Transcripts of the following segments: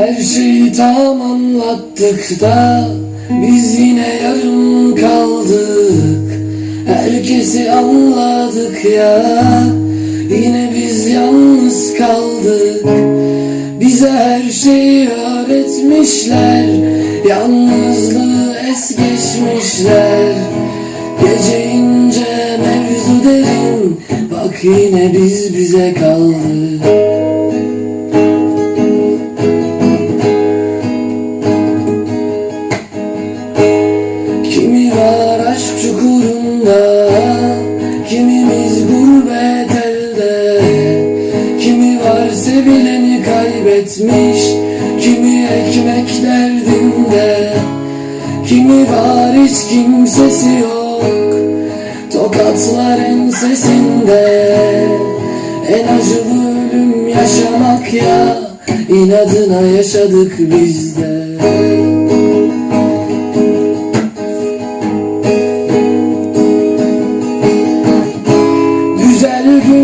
Her şeyi tam anlattık da Biz yine yarım kaldık. Herkesi anladık ya Yine biz yalnız kaldık. Bize her şeyi öğretmişler Yalnızlığı es geçmişler. Gece ince mevzu derin Bak yine biz bize kaldık Kimimiz gurbet Kimi var sevileni kaybetmiş Kimi ekmek derdinde Kimi var hiç kimsesi yok. Tokatlar ensesinde En acılı ölüm yaşamak ya İnadına yaşadık biz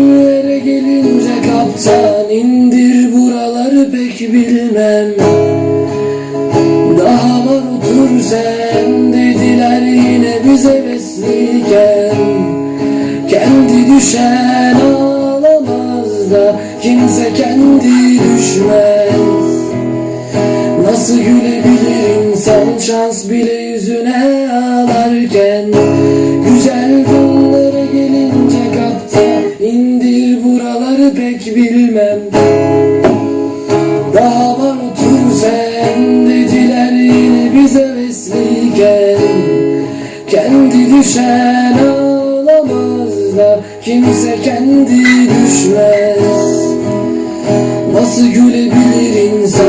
günlere gelince kaptan indir buraları pek bilmem. Daha var otur sen dediler yine bize besliyken. Kendi düşen ağlamaz da kimse kendi düşmez. Nasıl gülebilir insan şans bile yüzüne ağlarken pek bilmem. Daha var otur sen dediler yine bize vesliyken. Kendi düşen ağlamaz da kimse kendi düşmez. Nasıl gülebilir insan